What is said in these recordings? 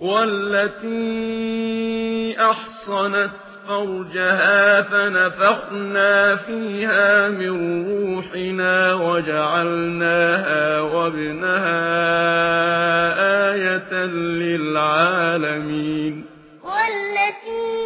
والتي أحصنت فرجها فنفخنا فيها من روحنا وجعلناها وابنها آية للعالمين. والتي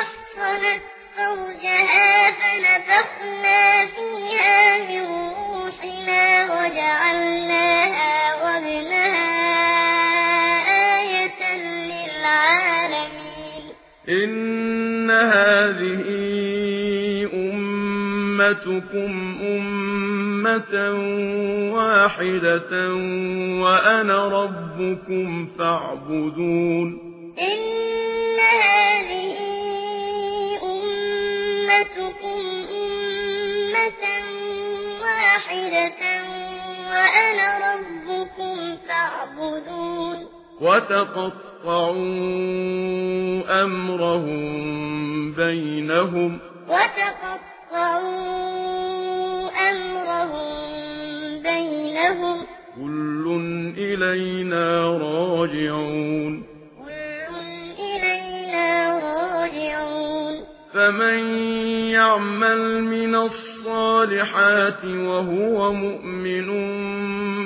أحصنت فرجها فنفخنا إن هذه أمتكم أمة واحدة وأنا ربكم فاعبدون إن هذه أمتكم أمة واحدة وأنا وتقطعوا أمرهم بينهم وتقطعوا أمرهم بينهم كل إلينا راجعون كل إلينا راجعون فمن يعمل من الصالحات وهو مؤمن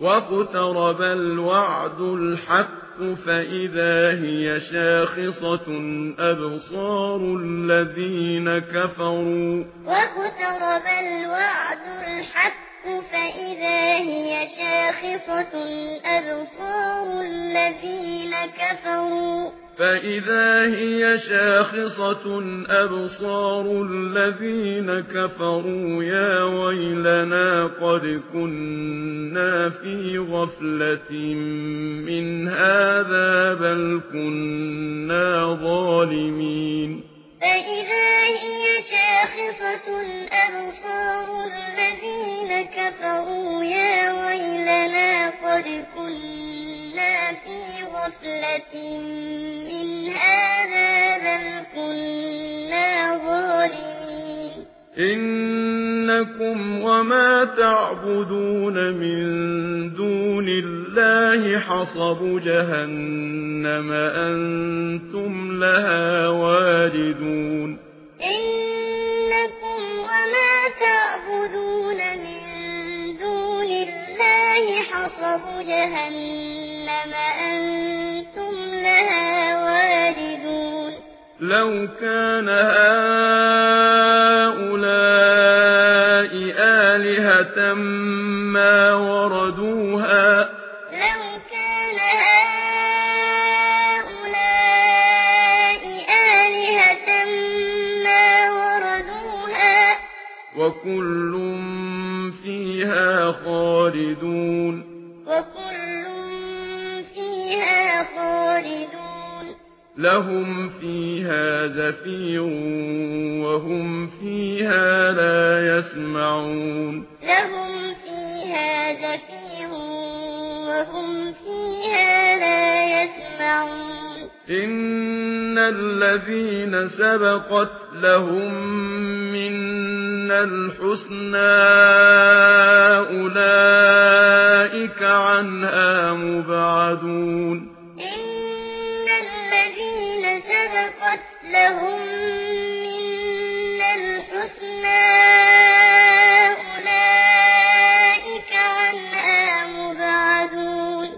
وَقُتَرَبَ الوعد الحق فإذا هي شاخصة أبصار الذين كفروا وَقُتَرَبَ الوعد الحق فإذا هي شاخصة أبصار الذين كفروا فإذا هي شاخصة أبصار الذين كفروا يا ويلنا قد كنا في غفلة من هذا بل كنا ظالمين. فإذا هي شاخصة أبصار الذين كفروا يا ويلنا قد كنا في غفلة من هذا بل كنا ظالمين. لكم وما تعبدون من دون الله حصب جهنم أنتم لها واردون إنكم وما تعبدون من دون الله حصب جهنم أنتم لها واردون لو كان هذا ما وردوها لو كان هؤلاء آلهة ما وردوها وكل فيها خالدون وكل فيها خالدون لهم فيها زفير فيها لا يسمعون. إن الذين سبقت لهم من الحسنات